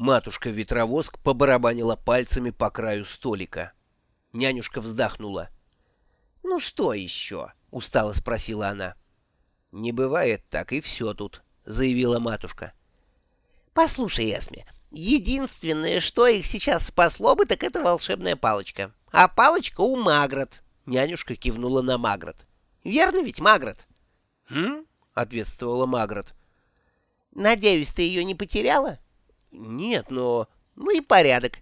Матушка-ветровоск побарабанила пальцами по краю столика. Нянюшка вздохнула. «Ну что еще?» — устало спросила она. «Не бывает так, и все тут», — заявила матушка. «Послушай, Эсме, единственное, что их сейчас спасло бы, так это волшебная палочка. А палочка у Магрот». Нянюшка кивнула на Магрот. «Верно ведь, Магрот?» «Хм?» — ответствовала Магрот. «Надеюсь, ты ее не потеряла?» «Нет, но...» «Ну и порядок».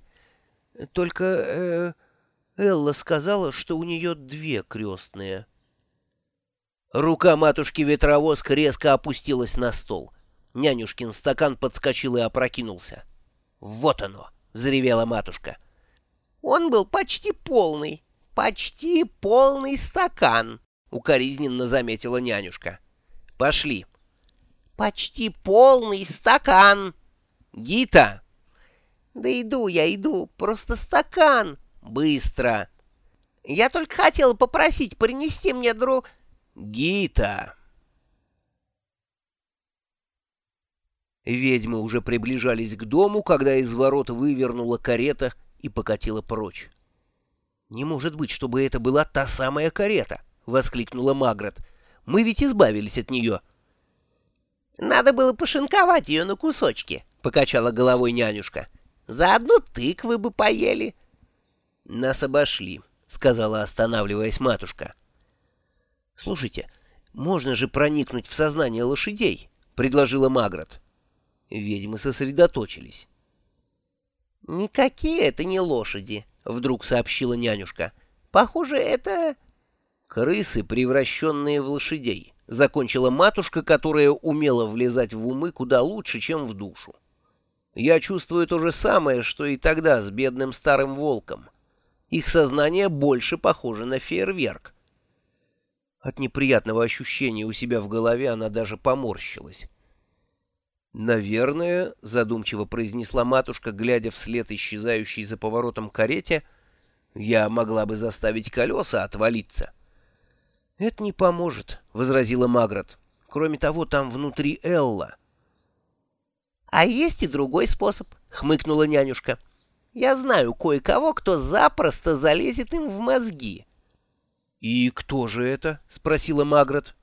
«Только э, Элла сказала, что у нее две крестные». Рука матушки-ветровозка резко опустилась на стол. Нянюшкин стакан подскочил и опрокинулся. «Вот оно!» — взревела матушка. «Он был почти полный, почти полный стакан», — укоризненно заметила нянюшка. «Пошли». «Почти полный стакан». «Гита!» «Да иду я, иду, просто стакан». «Быстро!» «Я только хотела попросить принести мне друг...» «Гита!» Ведьмы уже приближались к дому, когда из ворот вывернула карета и покатила прочь. «Не может быть, чтобы это была та самая карета!» — воскликнула Магрот. «Мы ведь избавились от нее!» «Надо было пошинковать ее на кусочки», — покачала головой нянюшка. «Заодно тыквы бы поели». «Нас обошли», — сказала, останавливаясь матушка. «Слушайте, можно же проникнуть в сознание лошадей», — предложила Магрот. Ведьмы сосредоточились. «Никакие это не лошади», — вдруг сообщила нянюшка. «Похоже, это...» «Крысы, превращенные в лошадей», — закончила матушка, которая умела влезать в умы куда лучше, чем в душу. «Я чувствую то же самое, что и тогда с бедным старым волком. Их сознание больше похоже на фейерверк». От неприятного ощущения у себя в голове она даже поморщилась. «Наверное», — задумчиво произнесла матушка, глядя вслед исчезающей за поворотом карете, — «я могла бы заставить колеса отвалиться». «Это не поможет», — возразила Магрот. «Кроме того, там внутри Элла». «А есть и другой способ», — хмыкнула нянюшка. «Я знаю кое-кого, кто запросто залезет им в мозги». «И кто же это?» — спросила Магрот.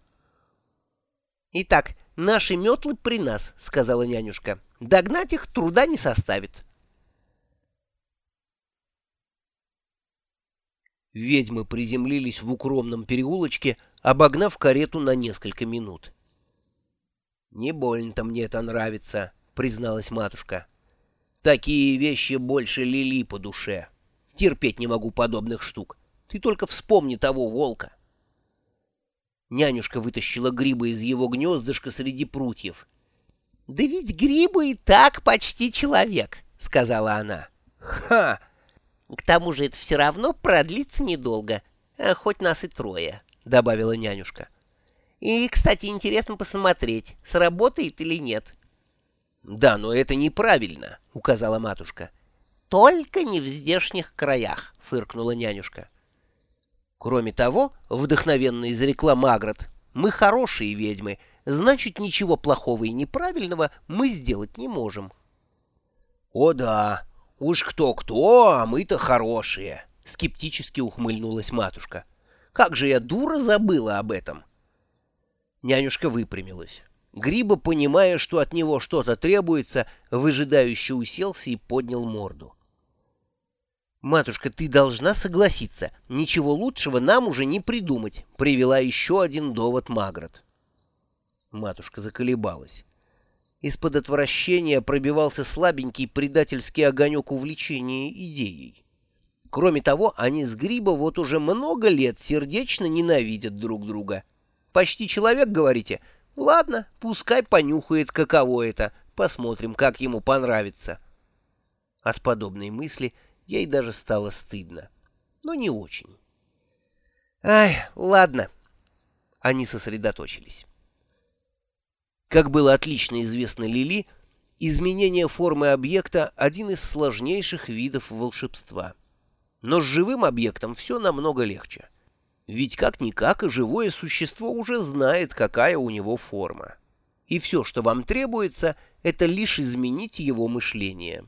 «Итак, наши метлы при нас», — сказала нянюшка. «Догнать их труда не составит». Ведьмы приземлились в укромном переулочке, обогнав карету на несколько минут. «Не больно-то мне это нравится», — призналась матушка. «Такие вещи больше лили по душе. Терпеть не могу подобных штук. Ты только вспомни того волка». Нянюшка вытащила грибы из его гнездышка среди прутьев. «Да ведь грибы и так почти человек», — сказала она. «Ха!» «К тому же это все равно продлится недолго, а хоть нас и трое», — добавила нянюшка. «И, кстати, интересно посмотреть, сработает или нет». «Да, но это неправильно», — указала матушка. «Только не в здешних краях», — фыркнула нянюшка. Кроме того, вдохновенно изрекла Магрот, мы хорошие ведьмы, значит, ничего плохого и неправильного мы сделать не можем. О да, уж кто-кто, а мы-то хорошие, скептически ухмыльнулась матушка. Как же я дура забыла об этом. Нянюшка выпрямилась. Гриба, понимая, что от него что-то требуется, выжидающе уселся и поднял морду. «Матушка, ты должна согласиться. Ничего лучшего нам уже не придумать», — привела еще один довод Магрот. Матушка заколебалась. Из-под отвращения пробивался слабенький предательский огонек увлечения идеей. Кроме того, они с Гриба вот уже много лет сердечно ненавидят друг друга. Почти человек, говорите? Ладно, пускай понюхает, каково это. Посмотрим, как ему понравится. От подобной мысли Ей даже стало стыдно. Но не очень. Ай, ладно. Они сосредоточились. Как было отлично известно Лили, изменение формы объекта — один из сложнейших видов волшебства. Но с живым объектом все намного легче. Ведь как-никак живое существо уже знает, какая у него форма. И все, что вам требуется, это лишь изменить его мышление.